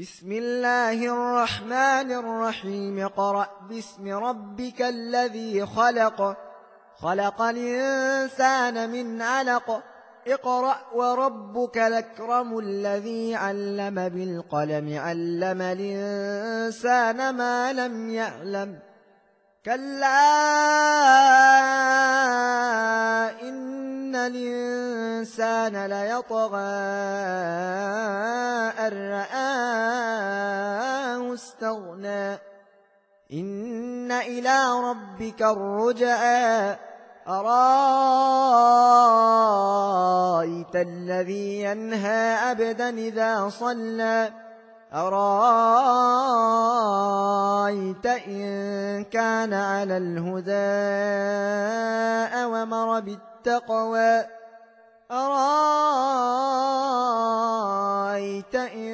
بسم الله الرحمن الرحيم. قرأ باسم ربك الذي خلق. خلق الإنسان من علق. اقرأ وربك الأكرم الذي علم بالقلم. علم الإنسان ما لم يعلم. كلا إن الإنسان ليطغى أن رآه استغنى إن إلى ربك الرجعى. أرأيت الذي ينهى عبدا إذا صلى؟ أرأيت إن كان على الهدى أومر بالتقوى؟ أرأيت إن